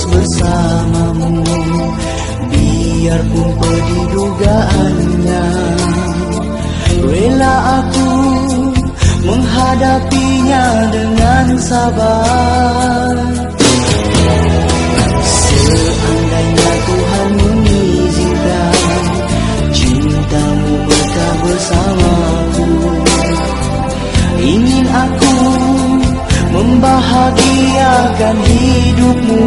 terus bersamamu. Biarpun pedih dugaannya Rela aku menghadapinya dengan sabar. Membahagiakan hidupmu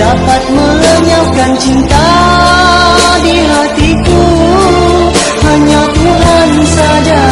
dapat melenyapkan cinta di hatiku hanya Tuhan saja.